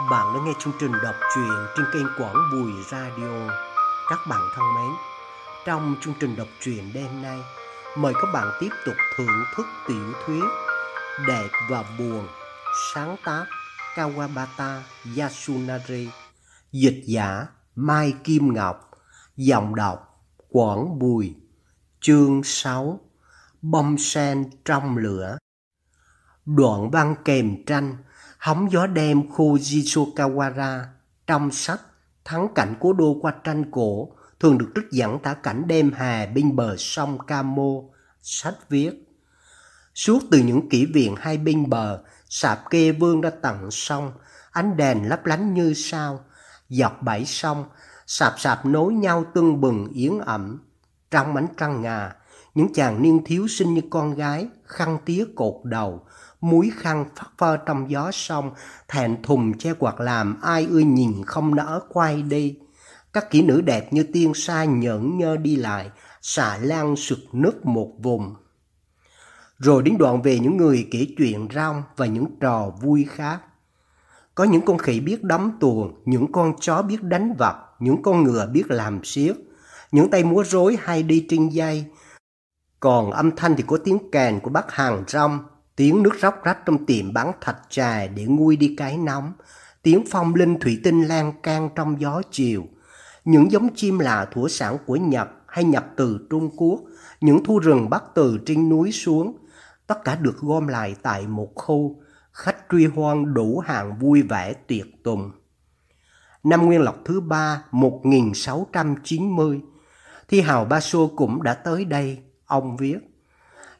Bạn đã nghe chương trình đọc truyện trên kênh Quảng Bùi Radio. Các bạn thân mến, trong chương trình đọc truyện đêm nay, mời các bạn tiếp tục thưởng thức tiểu thuyết Đẹp và Buồn, sáng tác Kawabata Yasunari, dịch giả Mai Kim Ngọc, giọng đọc Quảng Bùi, chương 6, Bông sen trong lửa. Đoạn văn kèm tranh hóng gió đêm khu Jishokawara trong sách Thắng cảnh cố đô qua tranh cổ thường được trích dẫn tả cảnh đêm hè bên bờ sông Kamo, sách viết. Suốt từ những kỷ viện hai bên bờ, sạp kê vương ra tận sông, ánh đèn lấp lánh như sao, dọc bãi sông, sạp sạp nối nhau tưng bừng yến ẩm. Trong ánh trăng ngà, những chàng niên thiếu sinh như con gái, khăn tía cột đầu, muối khăn phất phơ trong gió sông, thẹn thùng che quạt làm ai ưa nhìn không nỡ quay đi. Các kỹ nữ đẹp như tiên sa nhẫn nhơ đi lại, xà lan sực nứt một vùng. Rồi đến đoạn về những người kể chuyện rong và những trò vui khác. Có những con khỉ biết đấm tuồng, những con chó biết đánh vật, những con ngựa biết làm xiếc, những tay múa rối hay đi trên dây. Còn âm thanh thì có tiếng kèn của bác hàng rong, tiếng nước róc rách trong tiệm bán thạch trà để nguôi đi cái nóng, tiếng phong linh thủy tinh lan can trong gió chiều, những giống chim là thủa sản của Nhật hay nhập từ Trung Quốc, những thu rừng bắt từ trên núi xuống, tất cả được gom lại tại một khu, khách truy hoan đủ hàng vui vẻ tuyệt tùng. Năm Nguyên Lộc thứ ba 1690, Thi hào Ba Xô cũng đã tới đây, ông viết.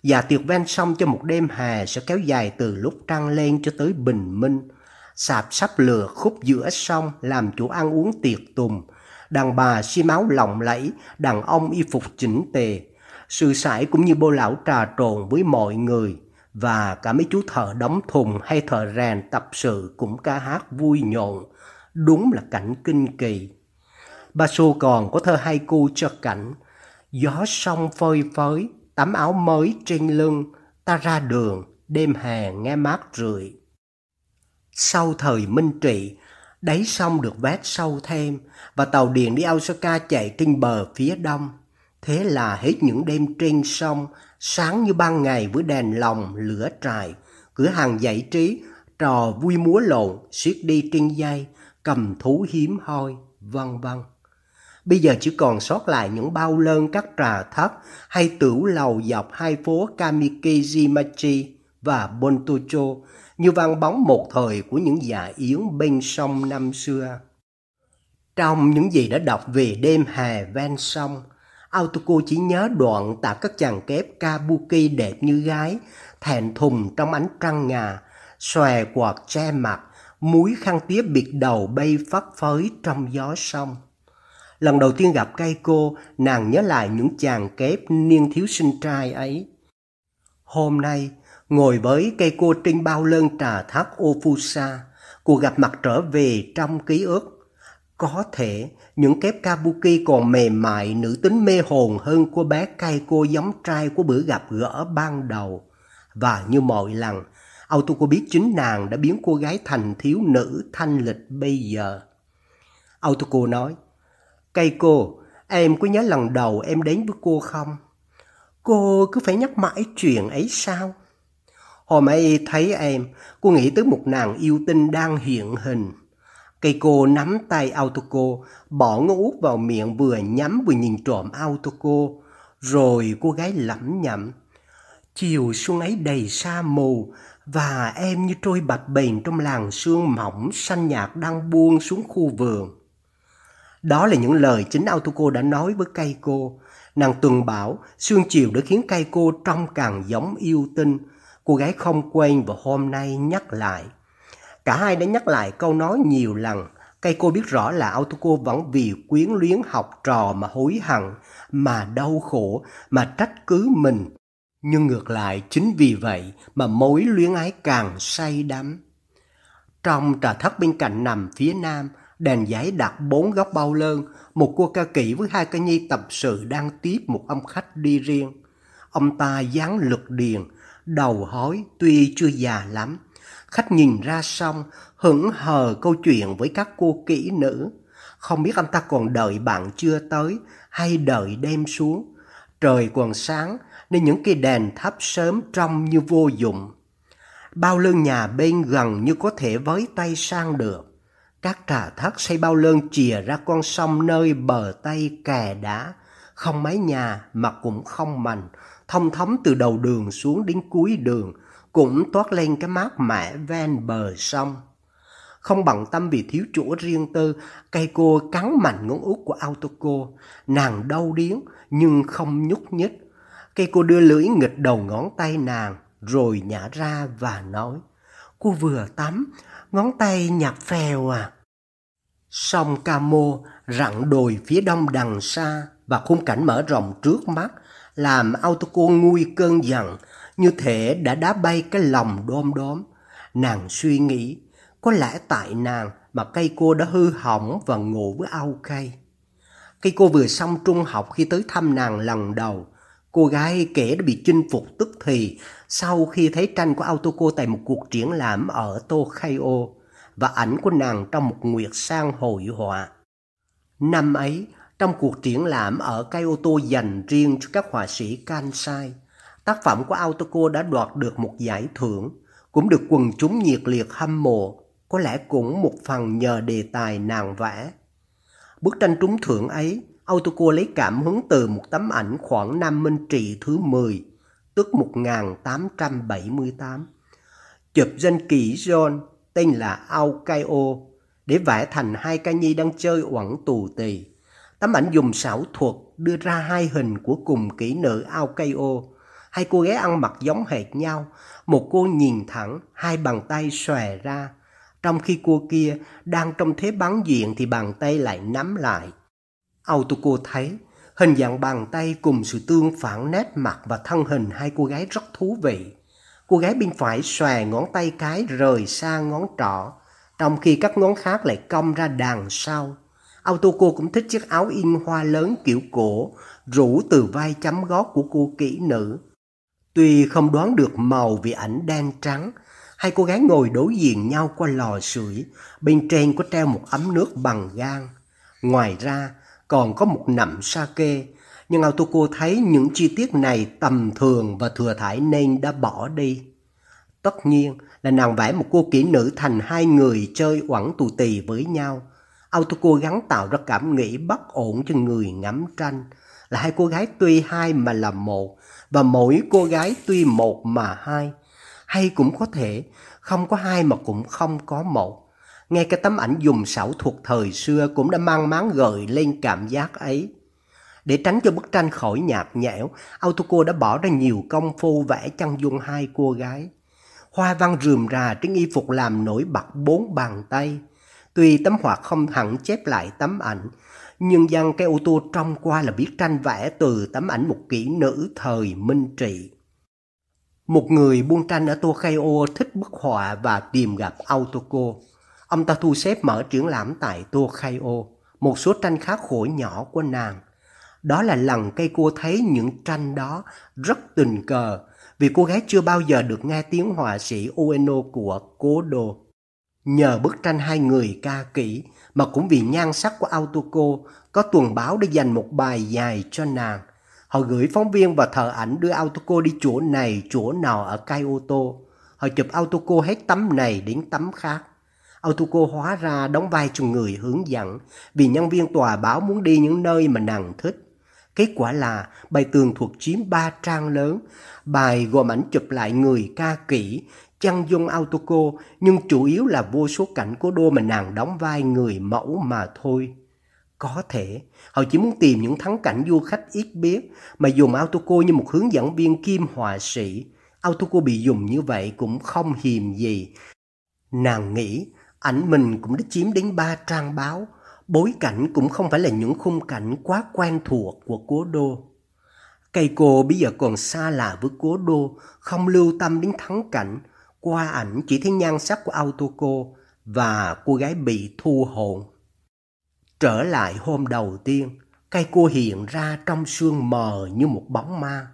Và tiệc ven sông cho một đêm hè sẽ kéo dài từ lúc trăng lên cho tới bình minh. Sạp sắp lừa khúc giữa sông làm chủ ăn uống tiệc tùng. Đàn bà xi máu lộng lẫy, đàn ông y phục chỉnh tề. Sự sải cũng như bô lão trà trộn với mọi người. Và cả mấy chú thợ đóng thùng hay thợ rèn tập sự cũng ca hát vui nhộn. Đúng là cảnh kinh kỳ. Ba Xô còn có thơ hai cu cho cảnh. Gió sông phơi phới, tấm áo mới trên lưng, ta ra đường, đêm hè nghe mát rượi. Sau thời minh trị, đáy sông được vét sâu thêm và tàu điện đi Osaka chạy trên bờ phía đông. Thế là hết những đêm trên sông, sáng như ban ngày với đèn lồng, lửa trại, cửa hàng giải trí, trò vui múa lộn, siết đi trên dây, cầm thú hiếm hoi, vân vân. Bây giờ chỉ còn sót lại những bao lơn các trà thất hay tửu lầu dọc hai phố Kamikejimachi và Bontocho như vang bóng một thời của những dạ yến bên sông năm xưa. Trong những gì đã đọc về đêm hè ven sông, Autoco chỉ nhớ đoạn tả các chàng kép kabuki đẹp như gái, thẹn thùng trong ánh trăng ngà, xòe quạt che mặt, muối khăn tía biệt đầu bay phất phới trong gió sông. Lần đầu tiên gặp cây cô, nàng nhớ lại những chàng kép niên thiếu sinh trai ấy. Hôm nay, ngồi với cây cô trên bao lơn trà thác Ofusa, cuộc gặp mặt trở về trong ký ức. Có thể những kép kabuki còn mềm mại nữ tính mê hồn hơn cô bé cây cô giống trai của bữa gặp gỡ ban đầu. Và như mọi lần, Autoco biết chính nàng đã biến cô gái thành thiếu nữ thanh lịch bây giờ. Autoco nói, Cây cô, em có nhớ lần đầu em đến với cô không? Cô cứ phải nhắc mãi chuyện ấy sao? Hôm ấy thấy em, cô nghĩ tới một nàng yêu tinh đang hiện hình. Cây cô nắm tay Autoco, bỏ ngón út vào miệng vừa nhắm vừa nhìn trộm Autoco. Rồi cô gái lẩm nhẩm. Chiều xuân ấy đầy sa mù, và em như trôi bạch bềnh trong làng sương mỏng xanh nhạt đang buông xuống khu vườn. Đó là những lời chính Autoco đã nói với Keiko. Nàng tuần bảo, sương chiều đã khiến Keiko trông càng giống yêu tinh. Cô gái không quên và hôm nay nhắc lại. Cả hai đã nhắc lại câu nói nhiều lần. Keiko biết rõ là Autoco vẫn vì quyến luyến học trò mà hối hận, mà đau khổ, mà trách cứ mình. Nhưng ngược lại, chính vì vậy mà mối luyến ái càng say đắm. Trong trà thất bên cạnh nằm phía nam, đèn giải đặt bốn góc bao lơn, một cô ca kỹ với hai ca nhi tập sự đang tiếp một ông khách đi riêng. Ông ta dáng lực điền, đầu hói tuy chưa già lắm. Khách nhìn ra sông, hững hờ câu chuyện với các cô kỹ nữ. Không biết anh ta còn đợi bạn chưa tới hay đợi đêm xuống. Trời còn sáng nên những cây đèn thắp sớm trông như vô dụng. Bao lơn nhà bên gần như có thể với tay sang được. Các trà thác xây bao lơn chìa ra con sông nơi bờ tây kè đá, không mái nhà mà cũng không mành, thông thấm từ đầu đường xuống đến cuối đường, cũng toát lên cái mát mẻ ven bờ sông. Không bằng tâm vì thiếu chỗ riêng tư, cây cô cắn mạnh ngón út của Autoco. Nàng đau điếng nhưng không nhúc nhích. Cây cô đưa lưỡi nghịch đầu ngón tay nàng, rồi nhả ra và nói. Cô vừa tắm, ngón tay nhạt phèo à. Sông Camo rặng đồi phía đông đằng xa và khung cảnh mở rộng trước mắt, làm Autoco nguôi cơn giận, như thể đã đá bay cái lòng đom đóm. Nàng suy nghĩ, có lẽ tại nàng mà cây cô đã hư hỏng và ngủ với ao cây. Cây cô vừa xong trung học khi tới thăm nàng lần đầu. Cô gái kể đã bị chinh phục tức thì sau khi thấy tranh của Autoco tại một cuộc triển lãm ở Tokyo và ảnh của nàng trong một nguyệt sang hội họa. Năm ấy, trong cuộc triển lãm ở Kyoto dành riêng cho các họa sĩ Kansai, tác phẩm của Autoco đã đoạt được một giải thưởng, cũng được quần chúng nhiệt liệt hâm mộ có lẽ cũng một phần nhờ đề tài nàng vẽ. Bức tranh trúng thưởng ấy, Autoco lấy cảm hứng từ một tấm ảnh khoảng năm Minh Trị thứ 10, tức 1878. Chụp danh kỹ John tên là Aukaio để vẽ thành hai ca nhi đang chơi uẩn tù tì. Tấm ảnh dùng xảo thuật đưa ra hai hình của cùng kỹ nữ Aukaio. Hai cô gái ăn mặc giống hệt nhau, một cô nhìn thẳng, hai bàn tay xòe ra, trong khi cô kia đang trong thế bắn diện thì bàn tay lại nắm lại. Autoco thấy hình dạng bàn tay cùng sự tương phản nét mặt và thân hình hai cô gái rất thú vị. Cô gái bên phải xòe ngón tay cái rời xa ngón trỏ, trong khi các ngón khác lại cong ra đằng sau. Autoco cũng thích chiếc áo in hoa lớn kiểu cổ, rủ từ vai chấm gót của cô kỹ nữ. Tuy không đoán được màu vì ảnh đen trắng, Hai cô gái ngồi đối diện nhau qua lò sưởi, bên trên có treo một ấm nước bằng gan. Ngoài ra, còn có một nậm sake, nhưng Autoco thấy những chi tiết này tầm thường và thừa thải nên đã bỏ đi. Tất nhiên là nàng vẽ một cô kỹ nữ thành hai người chơi oẳn tù tì với nhau. Autoco gắn tạo ra cảm nghĩ bất ổn cho người ngắm tranh, là hai cô gái tuy hai mà là một, và mỗi cô gái tuy một mà hai hay cũng có thể không có hai mà cũng không có một. Ngay cái tấm ảnh dùng xảo thuật thời xưa cũng đã mang máng gợi lên cảm giác ấy. Để tránh cho bức tranh khỏi nhạt nhẽo, Autoco đã bỏ ra nhiều công phu vẽ chân dung hai cô gái. Hoa văn rườm rà trên y phục làm nổi bật bốn bàn tay. Tuy tấm họa không hẳn chép lại tấm ảnh, nhưng dân cái ô tô trong qua là biết tranh vẽ từ tấm ảnh một kỹ nữ thời Minh Trị. Một người buôn tranh ở Tokyo thích bức họa và tìm gặp Autoco. Ông ta thu xếp mở triển lãm tại Tokyo, một số tranh khá khổ nhỏ của nàng. Đó là lần cây cô thấy những tranh đó rất tình cờ vì cô gái chưa bao giờ được nghe tiếng họa sĩ Ueno của Cố Đô. Nhờ bức tranh hai người ca kỹ mà cũng vì nhan sắc của Autoco có tuần báo để dành một bài dài cho nàng Họ gửi phóng viên và thợ ảnh đưa Autoco đi chỗ này, chỗ nào ở Kyoto. Họ chụp Autoco hết tấm này đến tấm khác. Autoco hóa ra đóng vai cho người hướng dẫn vì nhân viên tòa báo muốn đi những nơi mà nàng thích. Kết quả là bài tường thuật chiếm ba trang lớn. Bài gồm ảnh chụp lại người ca kỹ, chăn dung Autoco nhưng chủ yếu là vô số cảnh của đô mà nàng đóng vai người mẫu mà thôi. Có thể họ chỉ muốn tìm những thắng cảnh du khách ít biết mà dùng Autoco như một hướng dẫn viên kim họa sĩ. Autoco bị dùng như vậy cũng không hiềm gì. Nàng nghĩ ảnh mình cũng đã chiếm đến ba trang báo. Bối cảnh cũng không phải là những khung cảnh quá quen thuộc của cố đô. Cây cô bây giờ còn xa lạ với cố đô, không lưu tâm đến thắng cảnh. Qua ảnh chỉ thấy nhan sắc của Autoco và cô gái bị thu hồn. Trở lại hôm đầu tiên, cây cô hiện ra trong sương mờ như một bóng ma.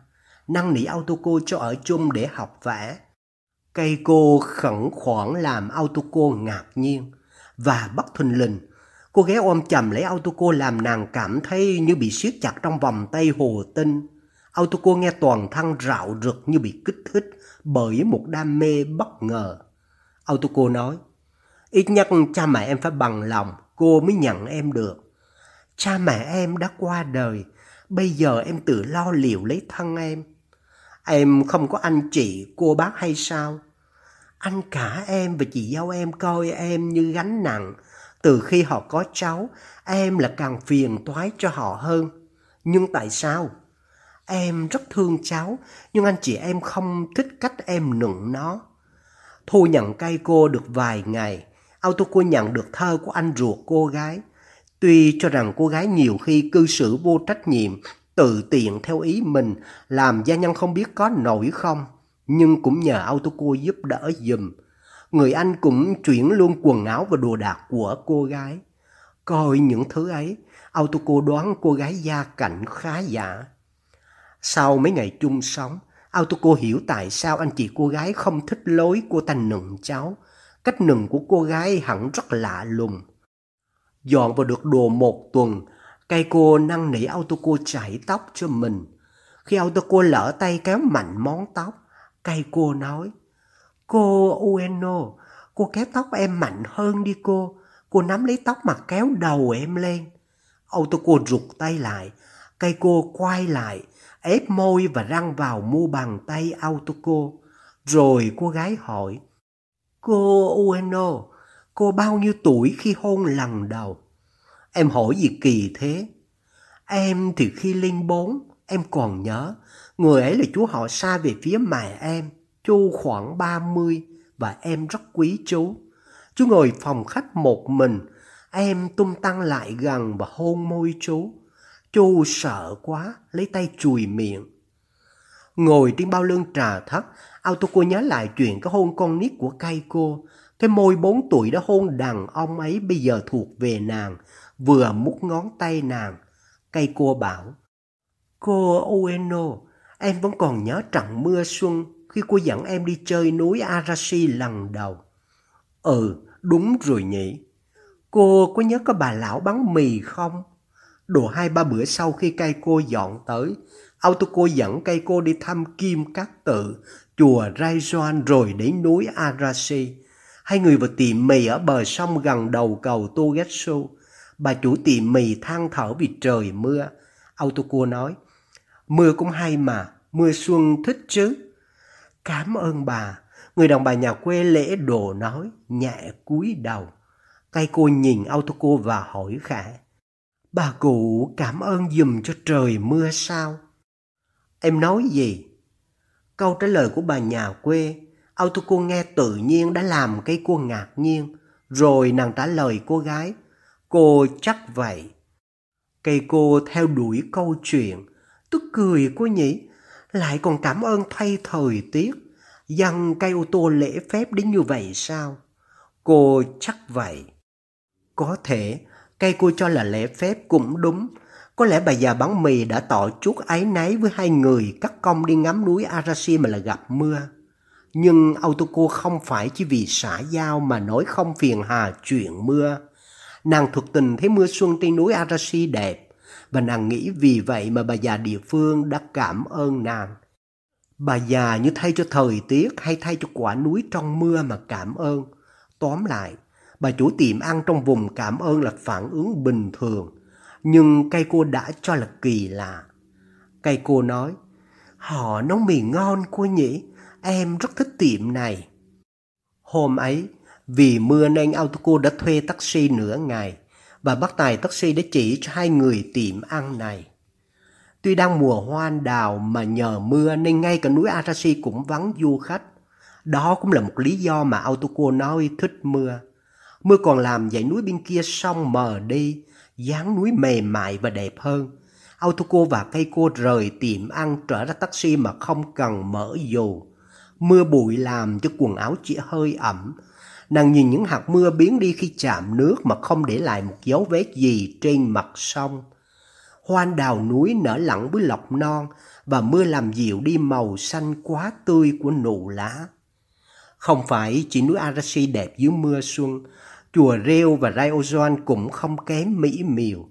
Năng nỉ Autoco cho ở chung để học vẽ. Cây cô khẩn khoản làm Autoco ngạc nhiên và bất thình lình. Cô ghé ôm chầm lấy Autoco làm nàng cảm thấy như bị siết chặt trong vòng tay hồ tinh. Autoco nghe toàn thân rạo rực như bị kích thích bởi một đam mê bất ngờ. Autoco nói, ít nhất cha mẹ em phải bằng lòng, cô mới nhận em được. Cha mẹ em đã qua đời, bây giờ em tự lo liệu lấy thân em. Em không có anh chị, cô bác hay sao? Anh cả em và chị dâu em coi em như gánh nặng. Từ khi họ có cháu, em là càng phiền toái cho họ hơn. Nhưng tại sao? Em rất thương cháu, nhưng anh chị em không thích cách em nựng nó. Thu nhận cây cô được vài ngày, Auto cô nhận được thơ của anh ruột cô gái. Tuy cho rằng cô gái nhiều khi cư xử vô trách nhiệm, tự tiện theo ý mình, làm gia nhân không biết có nổi không, nhưng cũng nhờ Autoco giúp đỡ dùm. Người anh cũng chuyển luôn quần áo và đồ đạc của cô gái. Coi những thứ ấy, Autoco đoán cô gái gia cảnh khá giả. Sau mấy ngày chung sống, Autoco hiểu tại sao anh chị cô gái không thích lối cô ta nựng cháu. Cách nựng của cô gái hẳn rất lạ lùng. Dọn vào được đồ một tuần, cây cô năn nỉ Autoco chải tóc cho mình. Khi Autoco lỡ tay kéo mạnh món tóc, cây cô nói, Cô Ueno, cô kéo tóc em mạnh hơn đi cô. Cô nắm lấy tóc mà kéo đầu em lên. Autoco rụt tay lại, cây cô quay lại, ép môi và răng vào mu bàn tay Autoco. Rồi cô gái hỏi, Cô Ueno, cô bao nhiêu tuổi khi hôn lần đầu? Em hỏi gì kỳ thế? Em thì khi linh bốn, em còn nhớ, người ấy là chú họ xa về phía mẹ em, chú khoảng ba mươi và em rất quý chú. Chú ngồi phòng khách một mình, em tung tăng lại gần và hôn môi chú. Chú sợ quá, lấy tay chùi miệng. Ngồi trên bao lưng trà thất, Autoco nhớ lại chuyện cái hôn con nít của Kaiko. cô. Cái môi bốn tuổi đã hôn đàn ông ấy bây giờ thuộc về nàng, vừa mút ngón tay nàng. Kaiko cô bảo, Cô Ueno, em vẫn còn nhớ trận mưa xuân khi cô dẫn em đi chơi núi Arashi lần đầu. Ừ, đúng rồi nhỉ. Cô có nhớ có bà lão bán mì không? Đồ hai ba bữa sau khi cây cô dọn tới, Autoco dẫn cây cô đi thăm Kim Cát Tự, chùa Raijuan rồi đến núi Arashi. Hai người vào tiệm mì ở bờ sông gần đầu cầu Togetsu. Bà chủ tiệm mì than thở vì trời mưa. Autoco nói, mưa cũng hay mà, mưa xuân thích chứ. Cảm ơn bà, người đàn bà nhà quê lễ đồ nói, nhẹ cúi đầu. Cây cô nhìn Autoco và hỏi khẽ, bà cụ cảm ơn dùm cho trời mưa sao? Em nói gì? Câu trả lời của bà nhà quê, Autoco nghe tự nhiên đã làm cây cô ngạc nhiên. Rồi nàng trả lời cô gái, cô chắc vậy. Cây cô theo đuổi câu chuyện, tức cười cô nhỉ, lại còn cảm ơn thay thời tiết, dằn cây ô tô lễ phép đến như vậy sao? Cô chắc vậy. Có thể, cây cô cho là lễ phép cũng đúng, có lẽ bà già bán mì đã tỏ chút ái náy với hai người cắt công đi ngắm núi Arashi mà là gặp mưa. Nhưng Autoco không phải chỉ vì xã giao mà nói không phiền hà chuyện mưa. Nàng thuộc tình thấy mưa xuân trên núi Arashi đẹp và nàng nghĩ vì vậy mà bà già địa phương đã cảm ơn nàng. Bà già như thay cho thời tiết hay thay cho quả núi trong mưa mà cảm ơn. Tóm lại, bà chủ tiệm ăn trong vùng cảm ơn là phản ứng bình thường nhưng cây cô đã cho là kỳ lạ. Cây cô nói, họ nấu mì ngon cô nhỉ, em rất thích tiệm này. Hôm ấy, vì mưa nên Autoco đã thuê taxi nửa ngày và bắt tài taxi để chỉ cho hai người tiệm ăn này. Tuy đang mùa hoa anh đào mà nhờ mưa nên ngay cả núi Arashi cũng vắng du khách. Đó cũng là một lý do mà Autoco nói thích mưa. Mưa còn làm dãy núi bên kia sông mờ đi, dáng núi mềm mại và đẹp hơn. Autoco và cây cô rời tiệm ăn trở ra taxi mà không cần mở dù. Mưa bụi làm cho quần áo chỉ hơi ẩm. Nàng nhìn những hạt mưa biến đi khi chạm nước mà không để lại một dấu vết gì trên mặt sông. Hoa đào núi nở lặng với lọc non và mưa làm dịu đi màu xanh quá tươi của nụ lá. Không phải chỉ núi Arashi đẹp dưới mưa xuân, chùa Rêu và Ryozuan cũng không kém mỹ miều.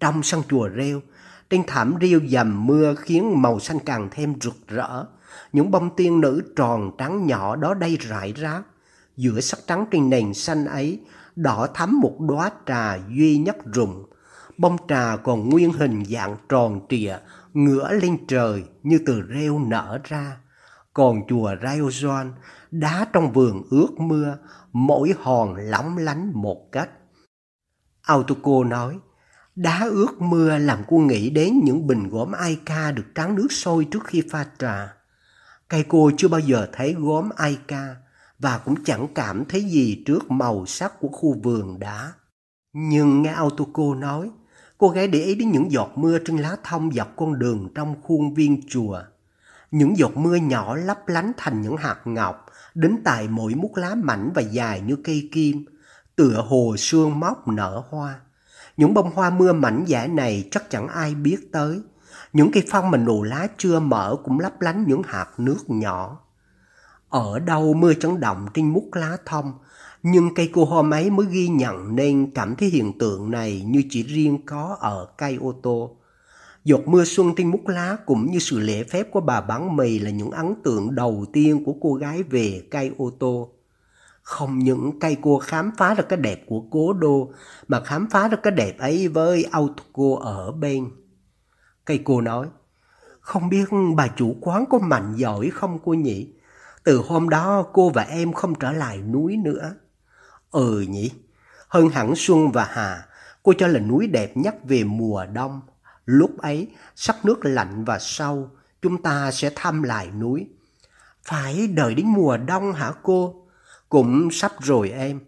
Trong sân chùa Rêu, trên thảm rêu dầm mưa khiến màu xanh càng thêm rực rỡ. Những bông tiên nữ tròn trắng nhỏ đó đây rải rác. Giữa sắc trắng trên nền xanh ấy, đỏ thắm một đóa trà duy nhất rụng. Bông trà còn nguyên hình dạng tròn trịa, ngửa lên trời như từ rêu nở ra. Còn chùa Raiozoan, đá trong vườn ướt mưa, mỗi hòn lóng lánh một cách. Autoco nói, đá ướt mưa làm cô nghĩ đến những bình gốm Aika được tráng nước sôi trước khi pha trà. Cây cô chưa bao giờ thấy gốm Aika và cũng chẳng cảm thấy gì trước màu sắc của khu vườn đá. Nhưng nghe Autoco nói, cô gái để ý đến những giọt mưa trên lá thông dọc con đường trong khuôn viên chùa. Những giọt mưa nhỏ lấp lánh thành những hạt ngọc, đến tại mỗi mút lá mảnh và dài như cây kim, tựa hồ sương móc nở hoa. Những bông hoa mưa mảnh giả này chắc chẳng ai biết tới. Những cây phong mà nụ lá chưa mở cũng lấp lánh những hạt nước nhỏ. Ở đâu mưa chấn động trên mút lá thông, nhưng cây cô hôm ấy mới ghi nhận nên cảm thấy hiện tượng này như chỉ riêng có ở cây ô tô. Giọt mưa xuân trên mút lá cũng như sự lễ phép của bà bán mì là những ấn tượng đầu tiên của cô gái về cây ô tô. Không những cây cô khám phá được cái đẹp của cố đô, mà khám phá được cái đẹp ấy với auto cô ở bên. Cây cô nói, không biết bà chủ quán có mạnh giỏi không cô nhỉ? Từ hôm đó cô và em không trở lại núi nữa. Ừ nhỉ, hơn hẳn Xuân và Hà, cô cho là núi đẹp nhất về mùa đông. Lúc ấy, sắc nước lạnh và sâu, chúng ta sẽ thăm lại núi. Phải đợi đến mùa đông hả cô? Cũng sắp rồi em.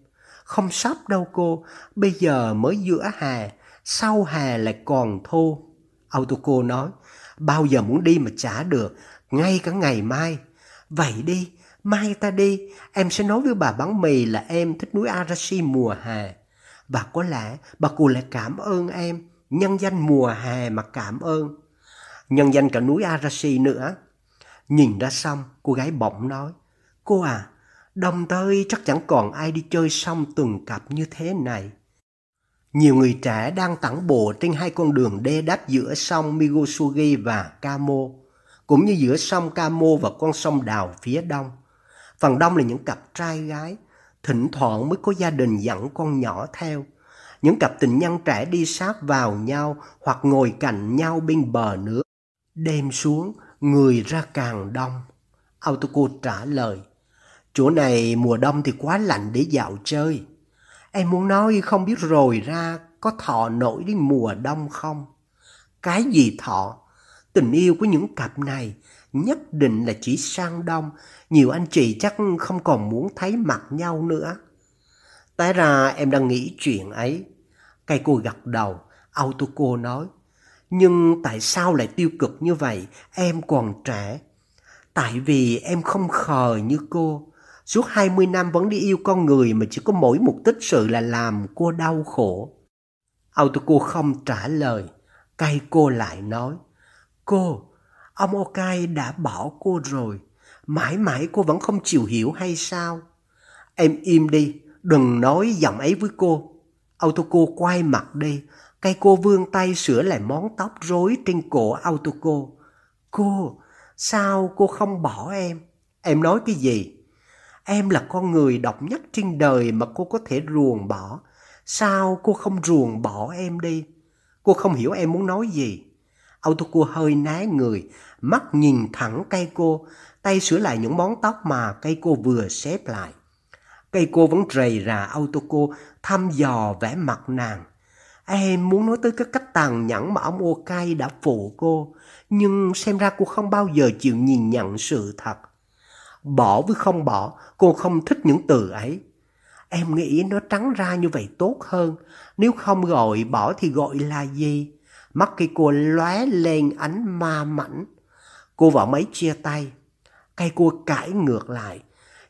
Không sắp đâu cô, bây giờ mới giữa hè, sau hè lại còn thô. Autoco nói, bao giờ muốn đi mà trả được, ngay cả ngày mai. Vậy đi, mai ta đi, em sẽ nói với bà bán mì là em thích núi Arashi mùa hè. Và có lẽ bà cụ lại cảm ơn em, nhân danh mùa hè mà cảm ơn. Nhân danh cả núi Arashi nữa. Nhìn ra xong, cô gái bỗng nói, Cô à, đồng tới chắc chẳng còn ai đi chơi xong tuần cặp như thế này. Nhiều người trẻ đang tản bộ trên hai con đường đê đắp giữa sông Migosugi và Kamo, cũng như giữa sông Camo và con sông đào phía đông. Phần đông là những cặp trai gái, thỉnh thoảng mới có gia đình dẫn con nhỏ theo. Những cặp tình nhân trẻ đi sát vào nhau hoặc ngồi cạnh nhau bên bờ nước. Đêm xuống, người ra càng đông. Autoco trả lời, chỗ này mùa đông thì quá lạnh để dạo chơi. Em muốn nói không biết rồi ra có thọ nổi đến mùa đông không? Cái gì thọ? Tình yêu của những cặp này nhất định là chỉ sang đông. Nhiều anh chị chắc không còn muốn thấy mặt nhau nữa. Tại ra em đang nghĩ chuyện ấy. Cây cô gật đầu, Autoco nói. Nhưng tại sao lại tiêu cực như vậy? Em còn trẻ. Tại vì em không khờ như cô. Suốt 20 năm vẫn đi yêu con người mà chỉ có mỗi mục đích sự là làm cô đau khổ. Autoco không trả lời. Cây cô lại nói. Cô, ông Okai đã bỏ cô rồi. Mãi mãi cô vẫn không chịu hiểu hay sao? Em im đi, đừng nói giọng ấy với cô. Autoco quay mặt đi. Cây cô vươn tay sửa lại món tóc rối trên cổ Autoco. Cô, sao cô không bỏ em? Em nói cái gì? Em là con người độc nhất trên đời mà cô có thể ruồng bỏ. Sao cô không ruồng bỏ em đi? Cô không hiểu em muốn nói gì. Autoco hơi né người, mắt nhìn thẳng cây cô, tay sửa lại những món tóc mà cây cô vừa xếp lại. Cây cô vẫn rầy rà Autoco thăm dò vẻ mặt nàng. Em muốn nói tới cái cách tàn nhẫn mà ông Okai đã phụ cô, nhưng xem ra cô không bao giờ chịu nhìn nhận sự thật. Bỏ với không bỏ, cô không thích những từ ấy. Em nghĩ nó trắng ra như vậy tốt hơn. Nếu không gọi bỏ thì gọi là gì? Mắt cây cô lóe lên ánh ma mảnh. Cô và mấy chia tay. Cây cô cãi ngược lại.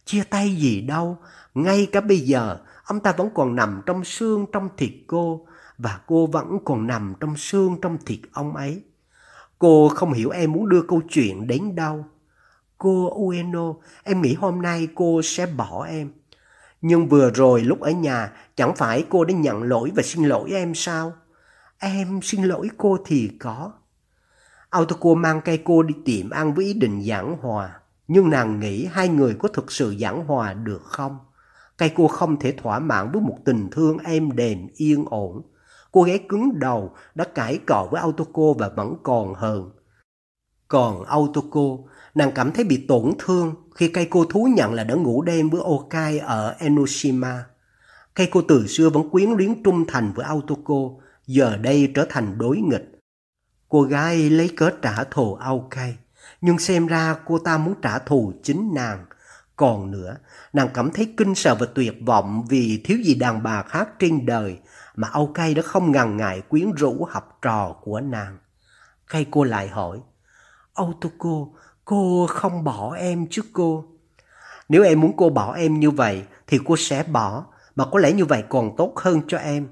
Chia tay gì đâu. Ngay cả bây giờ, ông ta vẫn còn nằm trong xương trong thịt cô. Và cô vẫn còn nằm trong xương trong thịt ông ấy. Cô không hiểu em muốn đưa câu chuyện đến đâu. Cô Ueno, em nghĩ hôm nay cô sẽ bỏ em. Nhưng vừa rồi lúc ở nhà, chẳng phải cô đã nhận lỗi và xin lỗi em sao? Em xin lỗi cô thì có. Autoco mang cây cô đi tiệm ăn với ý định giảng hòa. Nhưng nàng nghĩ hai người có thực sự giảng hòa được không? Cây cô không thể thỏa mãn với một tình thương êm đềm yên ổn. Cô gái cứng đầu đã cãi cọ với Autoco và vẫn còn hơn. Còn Autoco, nàng cảm thấy bị tổn thương khi cây cô thú nhận là đã ngủ đêm với Okai ở Enoshima. Cây cô từ xưa vẫn quyến luyến trung thành với Autoco, giờ đây trở thành đối nghịch. Cô gái lấy cớ trả thù Okai, nhưng xem ra cô ta muốn trả thù chính nàng. Còn nữa, nàng cảm thấy kinh sợ và tuyệt vọng vì thiếu gì đàn bà khác trên đời mà Okai đã không ngần ngại quyến rũ học trò của nàng. Cây cô lại hỏi, Âu tu cô không bỏ em chứ cô? Nếu em muốn cô bỏ em như vậy thì cô sẽ bỏ, mà có lẽ như vậy còn tốt hơn cho em.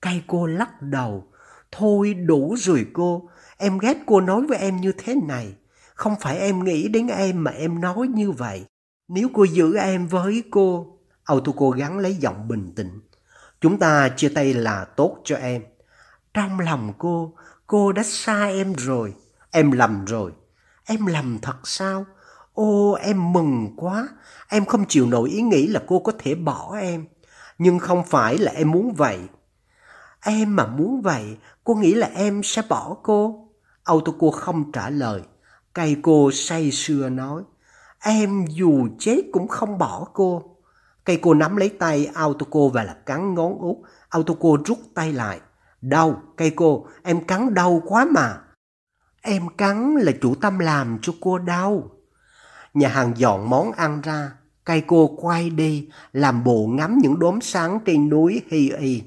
Cây cô lắc đầu, thôi đủ rồi cô, em ghét cô nói với em như thế này. Không phải em nghĩ đến em mà em nói như vậy. Nếu cô giữ em với cô, Autoco gắng lấy giọng bình tĩnh. Chúng ta chia tay là tốt cho em. Trong lòng cô, cô đã xa em rồi. Em lầm rồi. Em lầm thật sao? Ô, em mừng quá. Em không chịu nổi ý nghĩ là cô có thể bỏ em. Nhưng không phải là em muốn vậy. Em mà muốn vậy, cô nghĩ là em sẽ bỏ cô? Autoco không trả lời. Cây cô say sưa nói. Em dù chết cũng không bỏ cô. Cây cô nắm lấy tay Autoco và là cắn ngón út. Autoco rút tay lại. Đau, cây cô, em cắn đau quá mà. Em cắn là chủ tâm làm cho cô đau. Nhà hàng dọn món ăn ra, cây cô quay đi, làm bộ ngắm những đốm sáng trên núi Hi Y.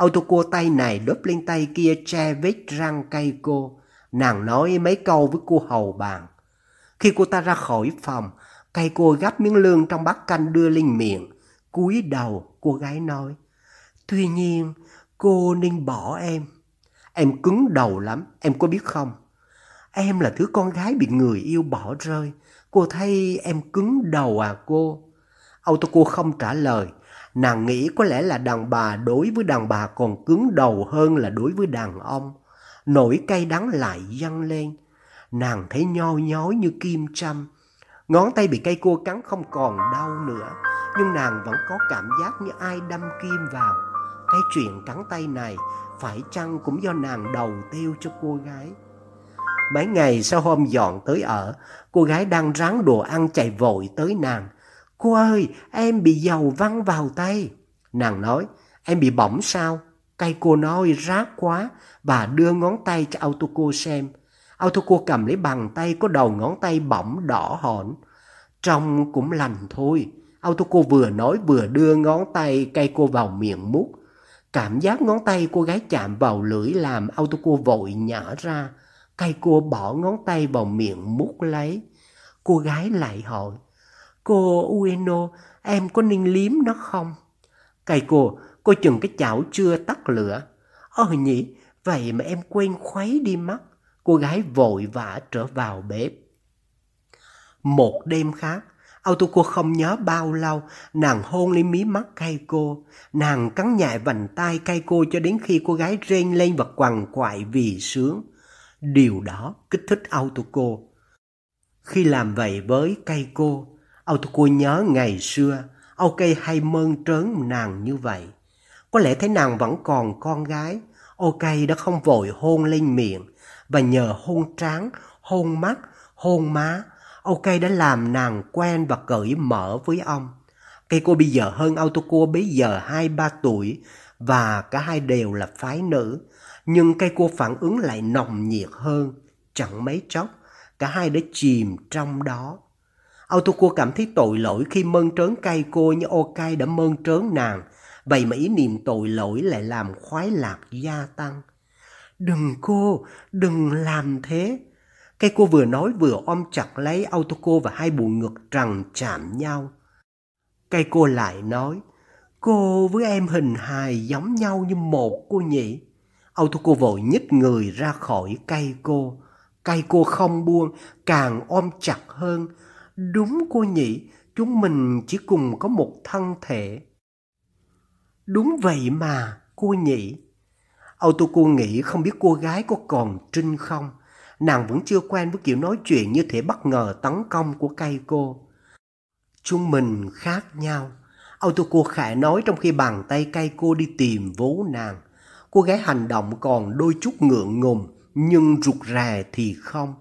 Auto cua tay này đớp lên tay kia che vết răng cây cô. Nàng nói mấy câu với cô hầu bàn. Khi cô ta ra khỏi phòng, cây cô gắp miếng lương trong bát canh đưa lên miệng. cúi đầu, cô gái nói. Tuy nhiên, cô nên bỏ em. Em cứng đầu lắm, em có biết không? Em là thứ con gái bị người yêu bỏ rơi. Cô thấy em cứng đầu à cô? Auto cô không trả lời. Nàng nghĩ có lẽ là đàn bà đối với đàn bà còn cứng đầu hơn là đối với đàn ông. Nỗi cay đắng lại dâng lên. Nàng thấy nhoi nhói như kim châm. Ngón tay bị cây cua cắn không còn đau nữa. Nhưng nàng vẫn có cảm giác như ai đâm kim vào. Cái chuyện cắn tay này phải chăng cũng do nàng đầu tiêu cho cô gái. Mấy ngày sau hôm dọn tới ở, cô gái đang ráng đồ ăn chạy vội tới nàng. Cô ơi, em bị dầu văng vào tay. Nàng nói, em bị bỏng sao? Cây cô nói rát quá và đưa ngón tay cho Autoco xem. Autoco cầm lấy bàn tay có đầu ngón tay bỏng đỏ hòn. Trông cũng lành thôi. Autoco vừa nói vừa đưa ngón tay cây cô vào miệng mút. Cảm giác ngón tay cô gái chạm vào lưỡi làm Autoco vội nhả ra. Cây cô bỏ ngón tay vào miệng mút lấy. Cô gái lại hỏi. Cô Ueno, em có ninh liếm nó không? Cây cô, cô chừng cái chảo chưa tắt lửa. Ờ nhỉ, vậy mà em quên khuấy đi mất. Cô gái vội vã trở vào bếp. Một đêm khác, Autoco không nhớ bao lâu, nàng hôn lên mí mắt cây cô. Nàng cắn nhại vành tay cây cô cho đến khi cô gái rên lên và quằn quại vì sướng. Điều đó kích thích Autoco. Khi làm vậy với cây cô, Autoco nhớ ngày xưa, ok hay mơn trớn nàng như vậy. Có lẽ thấy nàng vẫn còn con gái, ok đã không vội hôn lên miệng và nhờ hôn trán, hôn mắt, hôn má, ok đã làm nàng quen và cởi mở với ông. Cây cô bây giờ hơn Autoco bây giờ hai ba tuổi và cả hai đều là phái nữ nhưng cây cô phản ứng lại nồng nhiệt hơn, chẳng mấy chốc, cả hai đã chìm trong đó. Autoco cảm thấy tội lỗi khi mơn trớn cay cô như Okai cay đã mơn trớn nàng, vậy mà ý niệm tội lỗi lại làm khoái lạc gia tăng. Đừng cô, đừng làm thế. Cây cô vừa nói vừa ôm chặt lấy Autoco và hai bụng ngực trằn chạm nhau. Cây cô lại nói, cô với em hình hài giống nhau như một cô nhỉ? Autoco vội nhích người ra khỏi cây cô. Cây cô không buông, càng ôm chặt hơn. Đúng cô nhỉ, chúng mình chỉ cùng có một thân thể. Đúng vậy mà, cô nhỉ. Autoco nghĩ không biết cô gái có còn trinh không. Nàng vẫn chưa quen với kiểu nói chuyện như thể bất ngờ tấn công của cây cô. Chúng mình khác nhau. Autoco khẽ nói trong khi bàn tay cây cô đi tìm vú nàng. Cô gái hành động còn đôi chút ngượng ngùng, nhưng rụt rè thì không.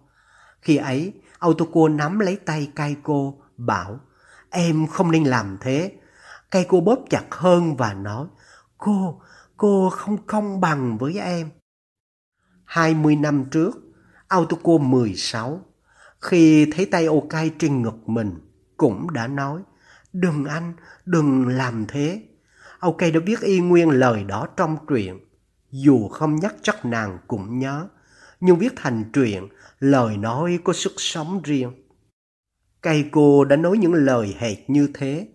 Khi ấy, Autoco nắm lấy tay Kaiko, cô, bảo, em không nên làm thế. Kaiko cô bóp chặt hơn và nói, cô, cô không công bằng với em. 20 năm trước, Autoco 16, khi thấy tay ô cay trên ngực mình, cũng đã nói, đừng anh, đừng làm thế. Okai đã viết y nguyên lời đó trong truyện, dù không nhắc chắc nàng cũng nhớ, nhưng viết thành truyện, lời nói có sức sống riêng. Cây cô đã nói những lời hệt như thế,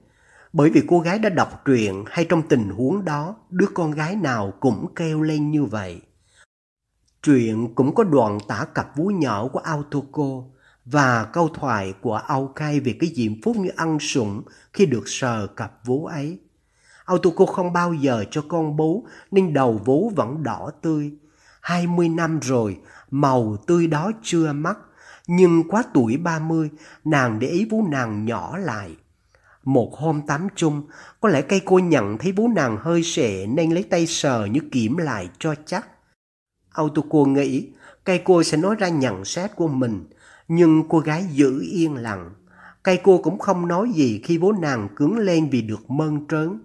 bởi vì cô gái đã đọc truyện hay trong tình huống đó, đứa con gái nào cũng kêu lên như vậy. Truyện cũng có đoạn tả cặp vú nhỏ của Autoco và câu thoại của Âu Cay về cái diễm phúc như ăn sủng khi được sờ cặp vú ấy. Autoco không bao giờ cho con bú nên đầu vú vẫn đỏ tươi. 20 năm rồi, màu tươi đó chưa mắt, Nhưng quá tuổi 30, nàng để ý vú nàng nhỏ lại. Một hôm tắm chung, có lẽ cây cô nhận thấy vú nàng hơi sệ nên lấy tay sờ như kiểm lại cho chắc. Autoco nghĩ cây cô sẽ nói ra nhận xét của mình, nhưng cô gái giữ yên lặng. Cây cô cũng không nói gì khi bố nàng cứng lên vì được mơn trớn.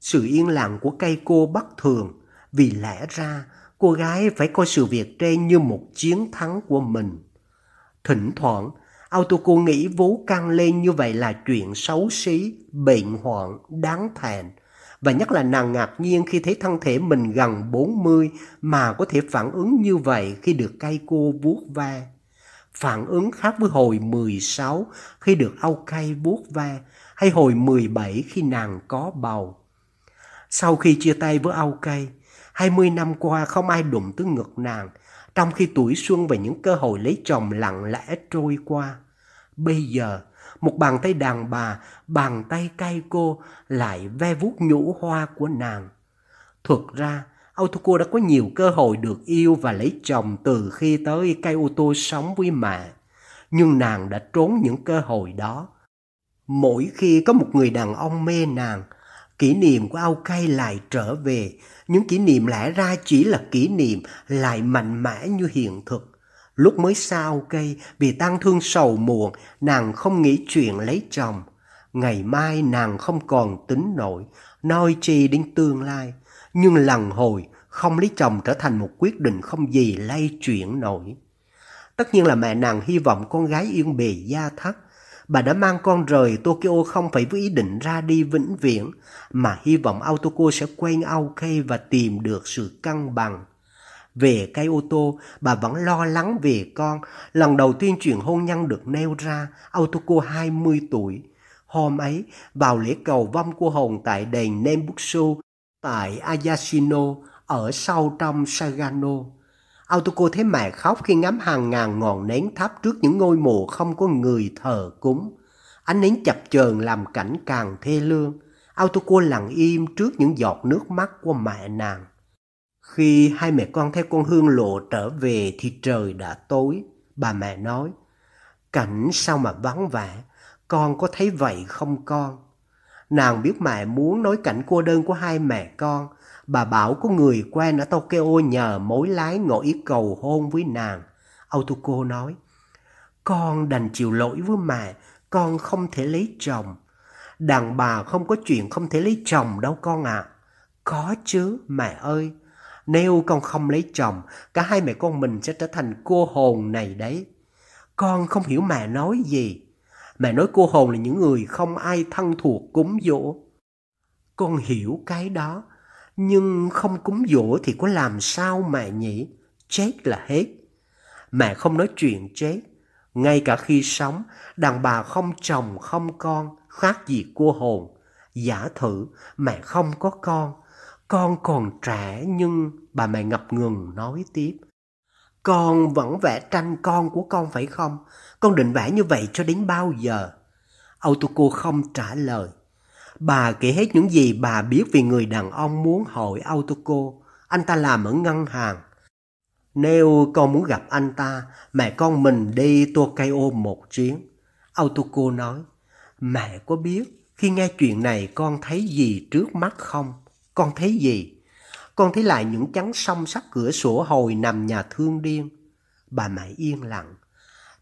Sự yên lặng của cây cô bất thường, vì lẽ ra cô gái phải coi sự việc trên như một chiến thắng của mình. Thỉnh thoảng, Autoco nghĩ vú căng lên như vậy là chuyện xấu xí, bệnh hoạn, đáng thẹn. Và nhất là nàng ngạc nhiên khi thấy thân thể mình gần 40 mà có thể phản ứng như vậy khi được cây cô vuốt ve. Phản ứng khác với hồi 16 khi được âu cây vuốt ve hay hồi 17 khi nàng có bầu. Sau khi chia tay với âu cây, 20 năm qua không ai đụng tới ngực nàng, trong khi tuổi xuân và những cơ hội lấy chồng lặng lẽ trôi qua. Bây giờ, một bàn tay đàn bà, bàn tay cay cô lại ve vuốt nhũ hoa của nàng. Thực ra, Autoco đã có nhiều cơ hội được yêu và lấy chồng từ khi tới cây ô tô sống với mẹ. Nhưng nàng đã trốn những cơ hội đó. Mỗi khi có một người đàn ông mê nàng, kỷ niệm của Âu Cây lại trở về. Những kỷ niệm lẽ ra chỉ là kỷ niệm lại mạnh mẽ như hiện thực. Lúc mới sao Cây vì tang thương sầu muộn, nàng không nghĩ chuyện lấy chồng. Ngày mai nàng không còn tính nổi, nói chi đến tương lai. Nhưng lần hồi, không lấy chồng trở thành một quyết định không gì lay chuyển nổi. Tất nhiên là mẹ nàng hy vọng con gái yên bề gia thất. Bà đã mang con rời Tokyo không phải với ý định ra đi vĩnh viễn, mà hy vọng Autoco sẽ quen OK và tìm được sự cân bằng. Về cây ô tô, bà vẫn lo lắng về con. Lần đầu tiên chuyện hôn nhân được nêu ra, Autoco 20 tuổi. Hôm ấy, vào lễ cầu vong của hồn tại đền Nembutsu, tại Ayashino, ở sau trong Sagano. Autoco thấy mẹ khóc khi ngắm hàng ngàn ngọn nến thắp trước những ngôi mộ không có người thờ cúng. Ánh nến chập chờn làm cảnh càng thê lương. Autoco lặng im trước những giọt nước mắt của mẹ nàng. Khi hai mẹ con theo con hương lộ trở về thì trời đã tối. Bà mẹ nói, cảnh sao mà vắng vẻ, con có thấy vậy không con? Nàng biết mẹ muốn nói cảnh cô đơn của hai mẹ con, Bà bảo có người quen ở Tokyo nhờ mối lái ngỏ ý cầu hôn với nàng. Autoco nói, con đành chịu lỗi với mẹ, con không thể lấy chồng. Đàn bà không có chuyện không thể lấy chồng đâu con ạ. À. Có chứ, mẹ ơi. Nếu con không lấy chồng, cả hai mẹ con mình sẽ trở thành cô hồn này đấy. Con không hiểu mẹ nói gì. Mẹ nói cô hồn là những người không ai thân thuộc cúng dỗ. Con hiểu cái đó, nhưng không cúng dỗ thì có làm sao mẹ nhỉ? Chết là hết. Mẹ không nói chuyện chết. Ngay cả khi sống, đàn bà không chồng không con, khác gì cô hồn. Giả thử mẹ không có con, con còn trẻ nhưng bà mẹ ngập ngừng nói tiếp. Con vẫn vẽ tranh con của con phải không? Con định vẽ như vậy cho đến bao giờ? Autoco không trả lời. Bà kể hết những gì bà biết về người đàn ông muốn hỏi Autoco. Anh ta làm ở ngân hàng. Nếu con muốn gặp anh ta, mẹ con mình đi Tokyo một chuyến. Autoco nói, mẹ có biết khi nghe chuyện này con thấy gì trước mắt không? Con thấy gì? Con thấy lại những chắn song sắt cửa sổ hồi nằm nhà thương điên. Bà mẹ yên lặng.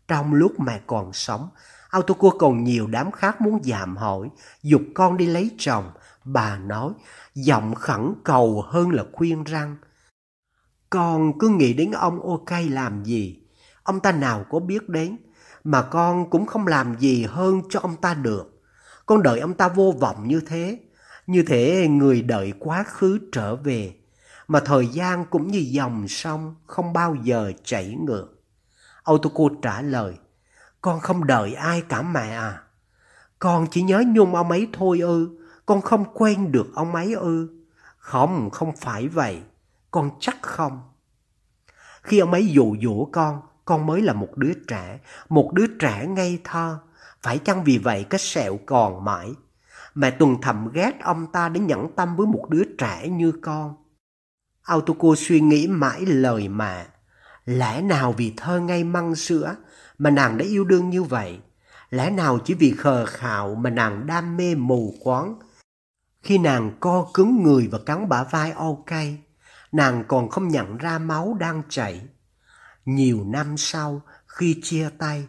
Trong lúc mẹ còn sống, Autoco còn nhiều đám khác muốn dạm hỏi, dục con đi lấy chồng. Bà nói, giọng khẩn cầu hơn là khuyên răng. Con cứ nghĩ đến ông ok làm gì, ông ta nào có biết đến, mà con cũng không làm gì hơn cho ông ta được. Con đợi ông ta vô vọng như thế, như thế người đợi quá khứ trở về, mà thời gian cũng như dòng sông không bao giờ chảy ngược. Autoco trả lời, con không đợi ai cả mẹ à. Con chỉ nhớ nhung ông ấy thôi ư, con không quen được ông ấy ư. Không, không phải vậy, con chắc không. Khi ông ấy dụ dỗ con, con mới là một đứa trẻ, một đứa trẻ ngây thơ. Phải chăng vì vậy cái sẹo còn mãi? Mẹ tuần thầm ghét ông ta đến nhẫn tâm với một đứa trẻ như con. Autoco suy nghĩ mãi lời mẹ. Lẽ nào vì thơ ngây măng sữa mà nàng đã yêu đương như vậy? Lẽ nào chỉ vì khờ khạo mà nàng đam mê mù quáng? Khi nàng co cứng người và cắn bả vai ok, nàng còn không nhận ra máu đang chảy. Nhiều năm sau, khi chia tay,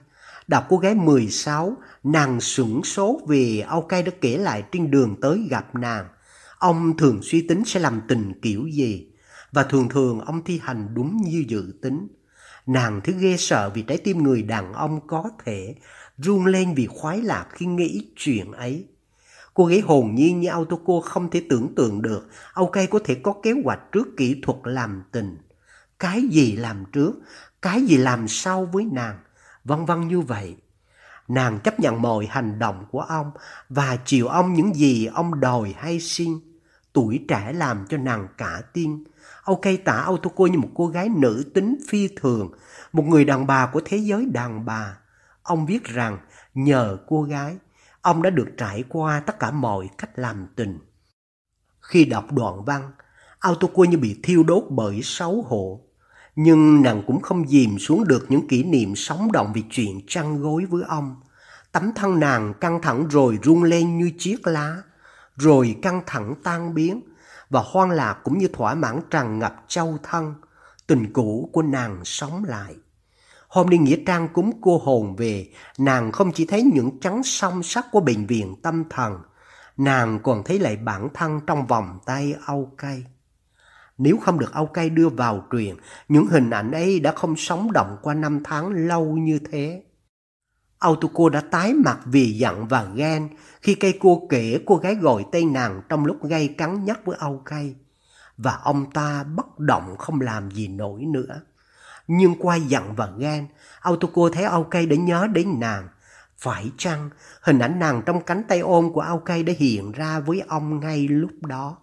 đọc cô gái 16, nàng sửng số vì Âu đã kể lại trên đường tới gặp nàng. Ông thường suy tính sẽ làm tình kiểu gì, và thường thường ông thi hành đúng như dự tính. Nàng thứ ghê sợ vì trái tim người đàn ông có thể run lên vì khoái lạc khi nghĩ chuyện ấy. Cô gái hồn nhiên như Autoco không thể tưởng tượng được Âu Cây có thể có kế hoạch trước kỹ thuật làm tình. Cái gì làm trước, cái gì làm sau với nàng, vân vân như vậy. Nàng chấp nhận mọi hành động của ông và chiều ông những gì ông đòi hay xin. Tuổi trẻ làm cho nàng cả tiên ok tả Autoco như một cô gái nữ tính phi thường, một người đàn bà của thế giới đàn bà. Ông viết rằng nhờ cô gái, ông đã được trải qua tất cả mọi cách làm tình. Khi đọc đoạn văn, Autoco như bị thiêu đốt bởi xấu hổ. Nhưng nàng cũng không dìm xuống được những kỷ niệm sống động vì chuyện chăn gối với ông. Tấm thân nàng căng thẳng rồi rung lên như chiếc lá, rồi căng thẳng tan biến, và hoang lạc cũng như thỏa mãn tràn ngập châu thân, tình cũ của nàng sống lại. Hôm đi Nghĩa Trang cúng cô hồn về, nàng không chỉ thấy những trắng song sắc của bệnh viện tâm thần, nàng còn thấy lại bản thân trong vòng tay Âu Cây. Nếu không được Âu Cây đưa vào truyền, những hình ảnh ấy đã không sống động qua năm tháng lâu như thế. Autoco đã tái mặt vì giận và ghen khi cây cô kể cô gái gọi tên nàng trong lúc gây cắn nhắc với Âu Cây. Và ông ta bất động không làm gì nổi nữa. Nhưng qua giận và ghen, Autoco thấy Âu Cây đã nhớ đến nàng. Phải chăng hình ảnh nàng trong cánh tay ôm của Âu Cây đã hiện ra với ông ngay lúc đó?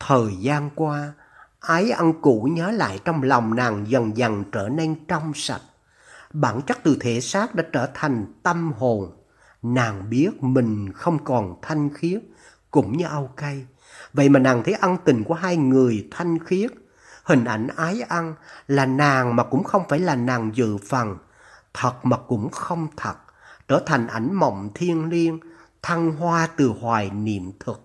Thời gian qua, ái ăn cũ nhớ lại trong lòng nàng dần dần trở nên trong sạch. Bản chất từ thể xác đã trở thành tâm hồn. Nàng biết mình không còn thanh khiết, cũng như ao cây. Vậy mà nàng thấy ân tình của hai người thanh khiết. Hình ảnh ái ăn là nàng mà cũng không phải là nàng dự phần. Thật mà cũng không thật. Trở thành ảnh mộng thiên liêng, thăng hoa từ hoài niệm thực.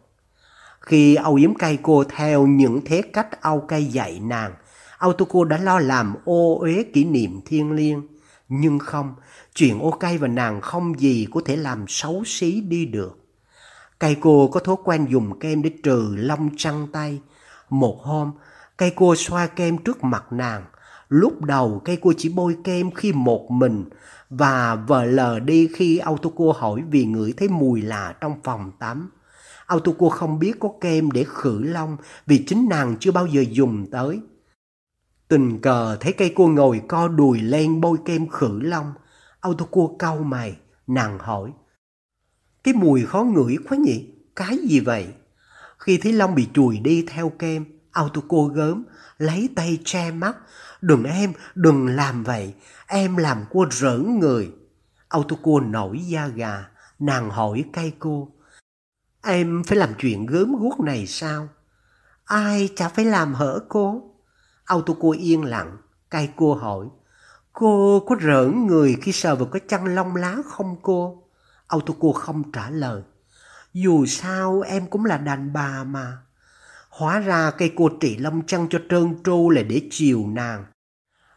Khi Âu Yếm cây cô theo những thế cách Âu cây dạy nàng, Âu Tu cô đã lo làm ô uế kỷ niệm thiên liêng. Nhưng không, chuyện ô cây và nàng không gì có thể làm xấu xí đi được. Cây cô có thói quen dùng kem để trừ lông trăng tay. Một hôm, cây cô xoa kem trước mặt nàng. Lúc đầu cây cô chỉ bôi kem khi một mình và vờ lờ đi khi Autoco hỏi vì ngửi thấy mùi lạ trong phòng tắm. Autoco không biết có kem để khử lông vì chính nàng chưa bao giờ dùng tới. Tình cờ thấy cây cô ngồi co đùi lên bôi kem khử lông. Autoco cau mày, nàng hỏi. Cái mùi khó ngửi quá nhỉ? Cái gì vậy? Khi thấy Long bị chùi đi theo kem, Autoco gớm, lấy tay che mắt. Đừng em, đừng làm vậy, em làm cô rỡn người. Autoco nổi da gà, nàng hỏi cây cô. Em phải làm chuyện gớm guốc này sao? Ai chả phải làm hở cô? Autoco yên lặng, cay cô hỏi. Cô có rỡn người khi sờ vào cái chăn lông lá không cô? Autoco không trả lời. Dù sao em cũng là đàn bà mà. Hóa ra cây cô trị lông chăn cho trơn tru là để chiều nàng.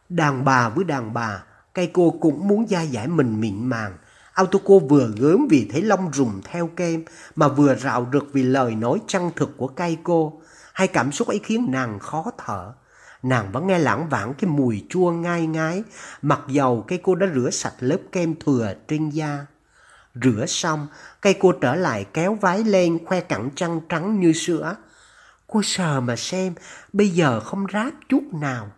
Đàn bà với đàn bà, cây cô cũng muốn gia giải mình mịn màng. Autoco vừa gớm vì thấy lông rùng theo kem, mà vừa rạo rực vì lời nói chân thực của cây cô. Hai cảm xúc ấy khiến nàng khó thở. Nàng vẫn nghe lãng vãng cái mùi chua ngai ngái, mặc dầu cây cô đã rửa sạch lớp kem thừa trên da. Rửa xong, cây cô trở lại kéo váy lên khoe cẳng trăng trắng như sữa. Cô sờ mà xem, bây giờ không ráp chút nào.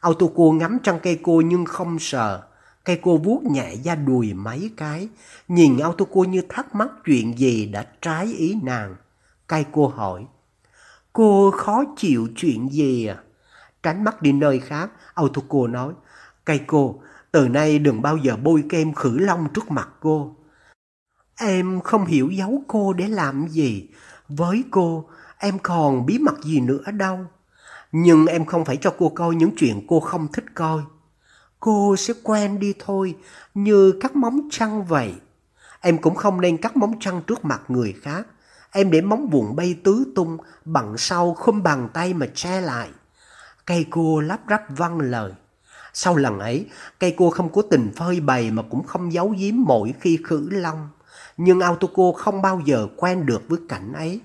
Auto cô ngắm trăng cây cô nhưng không sờ. Cây cô vuốt nhẹ da đùi mấy cái, nhìn auto cô như thắc mắc chuyện gì đã trái ý nàng. Cây cô hỏi, cô khó chịu chuyện gì à? Tránh mắt đi nơi khác, Autoco nói, cây cô, từ nay đừng bao giờ bôi kem khử long trước mặt cô. Em không hiểu giấu cô để làm gì. Với cô, em còn bí mật gì nữa đâu. Nhưng em không phải cho cô coi những chuyện cô không thích coi. Cô sẽ quen đi thôi, như cắt móng trăng vậy. Em cũng không nên cắt móng trăng trước mặt người khác. Em để móng vụn bay tứ tung, bằng sau không bằng tay mà che lại. Cây cô lắp ráp văng lời. Sau lần ấy, cây cô không cố tình phơi bày mà cũng không giấu giếm mỗi khi khử long nhưng Autoco không bao giờ quen được với cảnh ấy.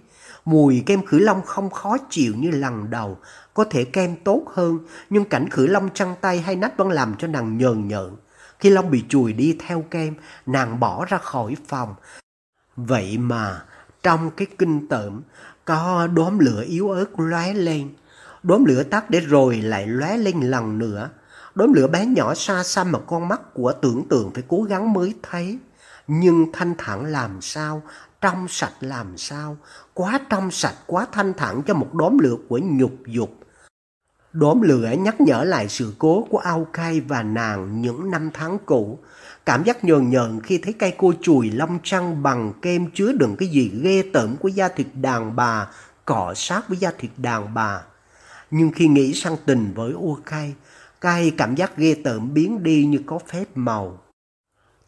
Mùi kem khử long không khó chịu như lần đầu, có thể kem tốt hơn, nhưng cảnh khử long trăng tay hay nách vẫn làm cho nàng nhờn nhợn. Khi long bị chùi đi theo kem, nàng bỏ ra khỏi phòng. Vậy mà, trong cái kinh tởm, có đốm lửa yếu ớt lóe lên. Đốm lửa tắt để rồi lại lóe lên lần nữa. Đốm lửa bé nhỏ xa xăm mà con mắt của tưởng tượng phải cố gắng mới thấy nhưng thanh thản làm sao, trong sạch làm sao, quá trong sạch, quá thanh thản cho một đốm lửa của nhục dục. Đốm lửa nhắc nhở lại sự cố của ao cay và nàng những năm tháng cũ. Cảm giác nhờn nhờn khi thấy cây cô chùi long trăng bằng kem chứa đựng cái gì ghê tởm của da thịt đàn bà, cọ sát với da thịt đàn bà. Nhưng khi nghĩ sang tình với ô cay, cay cảm giác ghê tởm biến đi như có phép màu.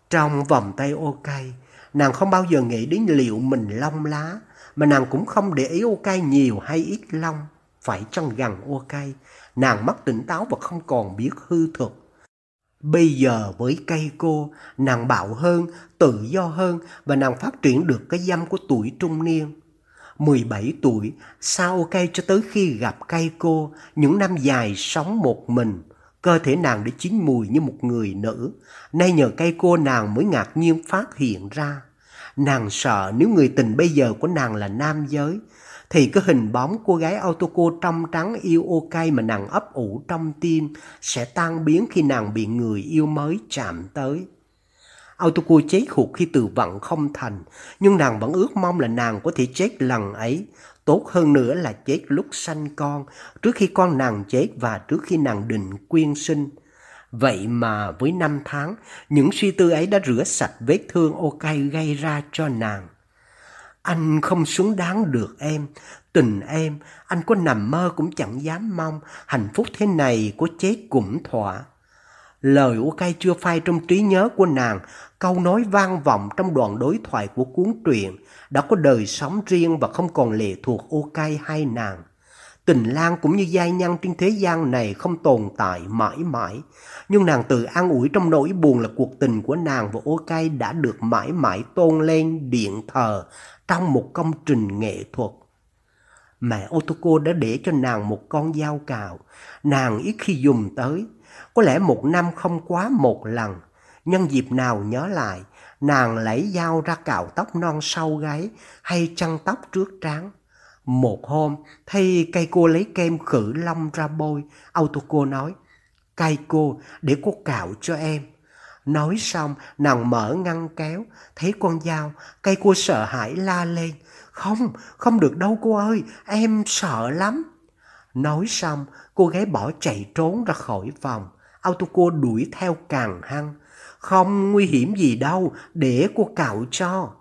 Trong vòng tay ô cay, nàng không bao giờ nghĩ đến liệu mình long lá, mà nàng cũng không để ý ô cay nhiều hay ít long. Phải trong gần ô cay, nàng mất tỉnh táo và không còn biết hư thực. Bây giờ với cây cô, nàng bạo hơn, tự do hơn và nàng phát triển được cái dâm của tuổi trung niên. 17 tuổi, sao cây cho tới khi gặp cây cô, những năm dài sống một mình, Cơ thể nàng đã chín mùi như một người nữ. Nay nhờ cây cô nàng mới ngạc nhiên phát hiện ra. Nàng sợ nếu người tình bây giờ của nàng là nam giới, thì cái hình bóng cô gái Autoco trong trắng yêu ok mà nàng ấp ủ trong tim sẽ tan biến khi nàng bị người yêu mới chạm tới. Autoco chết khụt khi từ vận không thành, nhưng nàng vẫn ước mong là nàng có thể chết lần ấy, Tốt hơn nữa là chết lúc sanh con, trước khi con nàng chết và trước khi nàng định quyên sinh. Vậy mà với năm tháng, những suy tư ấy đã rửa sạch vết thương ô cay gây ra cho nàng. Anh không xứng đáng được em, tình em, anh có nằm mơ cũng chẳng dám mong, hạnh phúc thế này có chết cũng thỏa. Lời của cay chưa phai trong trí nhớ của nàng, câu nói vang vọng trong đoạn đối thoại của cuốn truyện, đã có đời sống riêng và không còn lệ thuộc ô cay hay nàng. Tình lang cũng như giai nhân trên thế gian này không tồn tại mãi mãi, nhưng nàng tự an ủi trong nỗi buồn là cuộc tình của nàng và ô cay đã được mãi mãi tôn lên điện thờ trong một công trình nghệ thuật. Mẹ Otoko đã để cho nàng một con dao cào, nàng ít khi dùng tới, có lẽ một năm không quá một lần. Nhân dịp nào nhớ lại, nàng lấy dao ra cạo tóc non sau gáy hay chăn tóc trước trán. Một hôm, thay cây cô lấy kem khử lông ra bôi, Autoco nói, cây cô để cô cạo cho em. Nói xong, nàng mở ngăn kéo, thấy con dao, cây cô sợ hãi la lên. Không, không được đâu cô ơi, em sợ lắm. Nói xong, cô gái bỏ chạy trốn ra khỏi phòng. Autoco đuổi theo càng hăng. Không nguy hiểm gì đâu, để cô cạo cho.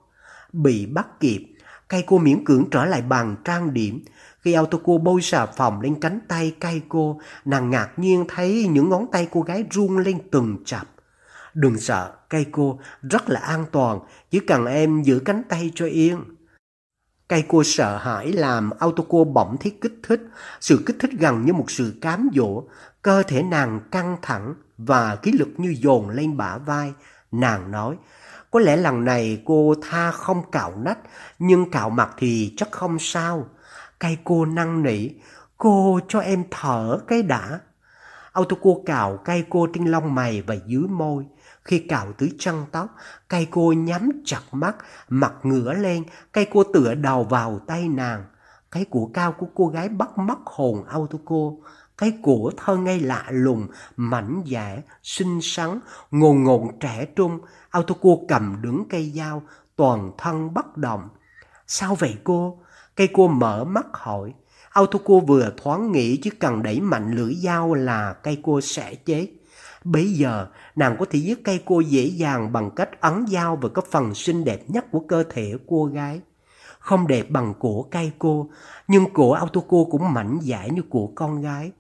Bị bắt kịp, cây cô miễn cưỡng trở lại bàn trang điểm. Khi Autoco bôi xà phòng lên cánh tay cây cô, nàng ngạc nhiên thấy những ngón tay cô gái run lên từng chập. Đừng sợ, cây cô rất là an toàn, chỉ cần em giữ cánh tay cho yên. Cây cô sợ hãi làm Autoco bỗng thấy kích thích, sự kích thích gần như một sự cám dỗ, cơ thể nàng căng thẳng và khí lực như dồn lên bả vai. Nàng nói, có lẽ lần này cô tha không cạo nách, nhưng cạo mặt thì chắc không sao. Cây cô năn nỉ, cô cho em thở cái đã. Autoco cạo cây cô trên lông mày và dưới môi. Khi cạo tới chân tóc, cây cô nhắm chặt mắt, mặt ngửa lên, cây cô tựa đầu vào tay nàng. Cái cổ cao của cô gái bắt mất hồn Autoco. Cái cổ thơ ngây lạ lùng, mảnh dẻ, xinh xắn, ngồn ngồn trẻ trung. Autoco cầm đứng cây dao, toàn thân bất động. Sao vậy cô? Cây cô mở mắt hỏi. Autoco vừa thoáng nghĩ chỉ cần đẩy mạnh lưỡi dao là cây cô sẽ chết. Bây giờ, nàng có thể giết cây cô dễ dàng bằng cách ấn dao vào cái phần xinh đẹp nhất của cơ thể cô gái. Không đẹp bằng của cây cô, nhưng cổ Autoco cũng mảnh dãi như của con gái.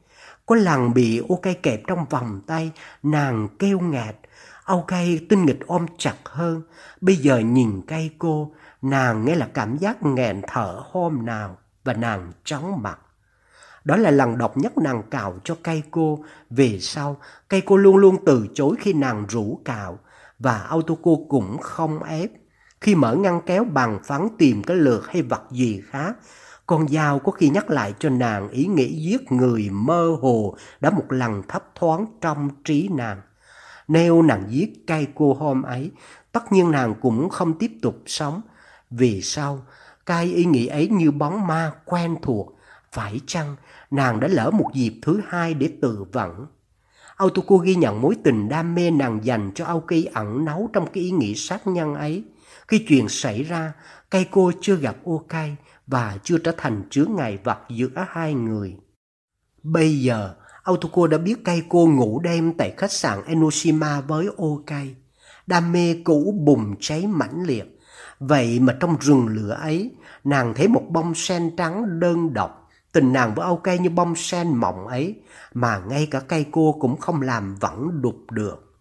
Có lần bị ô cây kẹp trong vòng tay, nàng kêu ngạt. Âu cây tinh nghịch ôm chặt hơn. Bây giờ nhìn cây cô, nàng nghe là cảm giác nghẹn thở hôm nào và nàng chóng mặt. Đó là lần độc nhất nàng cào cho cây cô. Về sau, cây cô luôn luôn từ chối khi nàng rủ cào và auto cô cũng không ép. Khi mở ngăn kéo bằng phán tìm cái lượt hay vật gì khác, con dao có khi nhắc lại cho nàng ý nghĩ giết người mơ hồ đã một lần thấp thoáng trong trí nàng. Nếu nàng giết cây cô hôm ấy, tất nhiên nàng cũng không tiếp tục sống. Vì sao? Cái ý nghĩ ấy như bóng ma quen thuộc. Phải chăng nàng đã lỡ một dịp thứ hai để tự vẫn? Autoco ghi nhận mối tình đam mê nàng dành cho Aoki ẩn náu trong cái ý nghĩ sát nhân ấy. Khi chuyện xảy ra, cây cô chưa gặp Okai và chưa trở thành chứa ngại vật giữa hai người. Bây giờ, Autoko đã biết cây cô ngủ đêm tại khách sạn Enoshima với Okai. Đam mê cũ bùng cháy mãnh liệt. Vậy mà trong rừng lửa ấy, nàng thấy một bông sen trắng đơn độc. Tình nàng với Okai như bông sen mộng ấy, mà ngay cả cây cô cũng không làm vẫn đục được.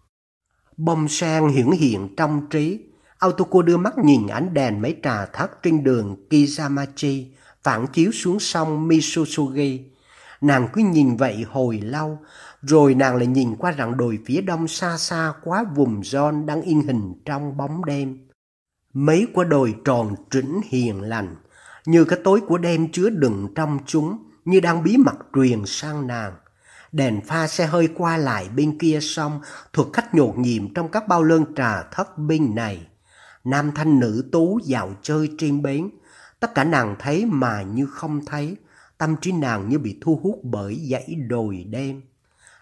Bông sen hiển hiện trong trí. Autoco đưa mắt nhìn ánh đèn mấy trà thắt trên đường Kizamachi, phản chiếu xuống sông Misosugi. Nàng cứ nhìn vậy hồi lâu, rồi nàng lại nhìn qua rặng đồi phía đông xa xa quá vùng John đang yên hình trong bóng đêm. Mấy quả đồi tròn trĩnh hiền lành, như cái tối của đêm chứa đựng trong chúng, như đang bí mật truyền sang nàng. Đèn pha xe hơi qua lại bên kia sông, thuộc khách nhột nhịp trong các bao lơn trà thất binh này. Nam thanh nữ tú dạo chơi trên bến, tất cả nàng thấy mà như không thấy, tâm trí nàng như bị thu hút bởi dãy đồi đêm.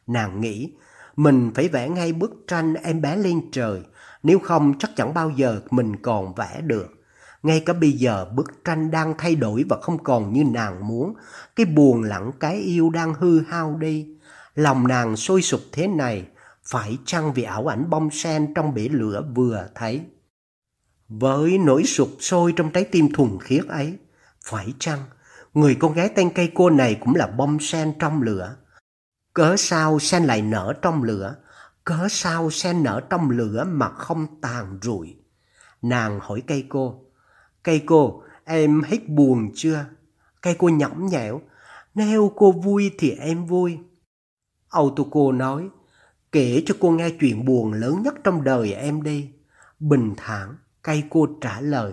Nàng nghĩ, mình phải vẽ ngay bức tranh em bé lên trời, nếu không chắc chẳng bao giờ mình còn vẽ được. Ngay cả bây giờ bức tranh đang thay đổi và không còn như nàng muốn. Cái buồn lặng cái yêu đang hư hao đi. Lòng nàng sôi sục thế này, phải chăng vì ảo ảnh bông sen trong bể lửa vừa thấy. Với nỗi sụp sôi trong trái tim thuần khiết ấy, phải chăng người con gái tên cây cô này cũng là bông sen trong lửa? Cớ sao sen lại nở trong lửa? Cớ sao sen nở trong lửa mà không tàn rụi? Nàng hỏi cây cô. Cây cô, em hết buồn chưa? Cây cô nhõng nhẽo. Nếu cô vui thì em vui. Autoco nói. Kể cho cô nghe chuyện buồn lớn nhất trong đời em đi. Bình thản, cây cô trả lời.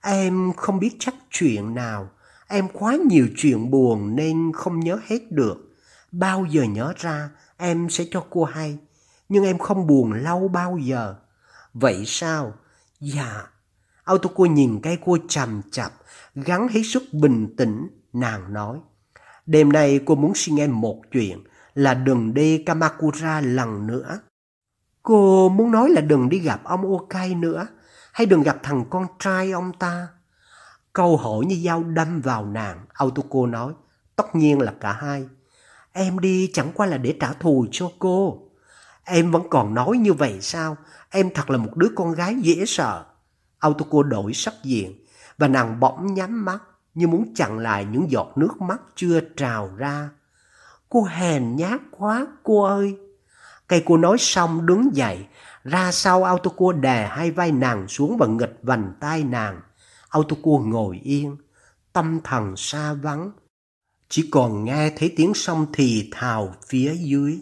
Em không biết chắc chuyện nào. Em quá nhiều chuyện buồn nên không nhớ hết được. Bao giờ nhớ ra, em sẽ cho cô hay nhưng em không buồn lâu bao giờ. Vậy sao? Dạ. Autoco nhìn cây cô chầm chập, gắn hết sức bình tĩnh, nàng nói. Đêm nay cô muốn xin em một chuyện là đừng đi Kamakura lần nữa. Cô muốn nói là đừng đi gặp ông Okai nữa, hay đừng gặp thằng con trai ông ta. Câu hỏi như dao đâm vào nàng, Autoco nói, Tất nhiên là cả hai. Em đi chẳng qua là để trả thù cho cô. Em vẫn còn nói như vậy sao? Em thật là một đứa con gái dễ sợ. Autoco đổi sắc diện và nàng bỗng nhắm mắt như muốn chặn lại những giọt nước mắt chưa trào ra. Cô hèn nhát quá cô ơi. Cây cô nói xong đứng dậy, ra sau Autoco đè hai vai nàng xuống và nghịch vành tay nàng. Autoco ngồi yên, tâm thần xa vắng. Chỉ còn nghe thấy tiếng sông thì thào phía dưới.